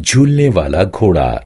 झूलने वाला घोड़ा।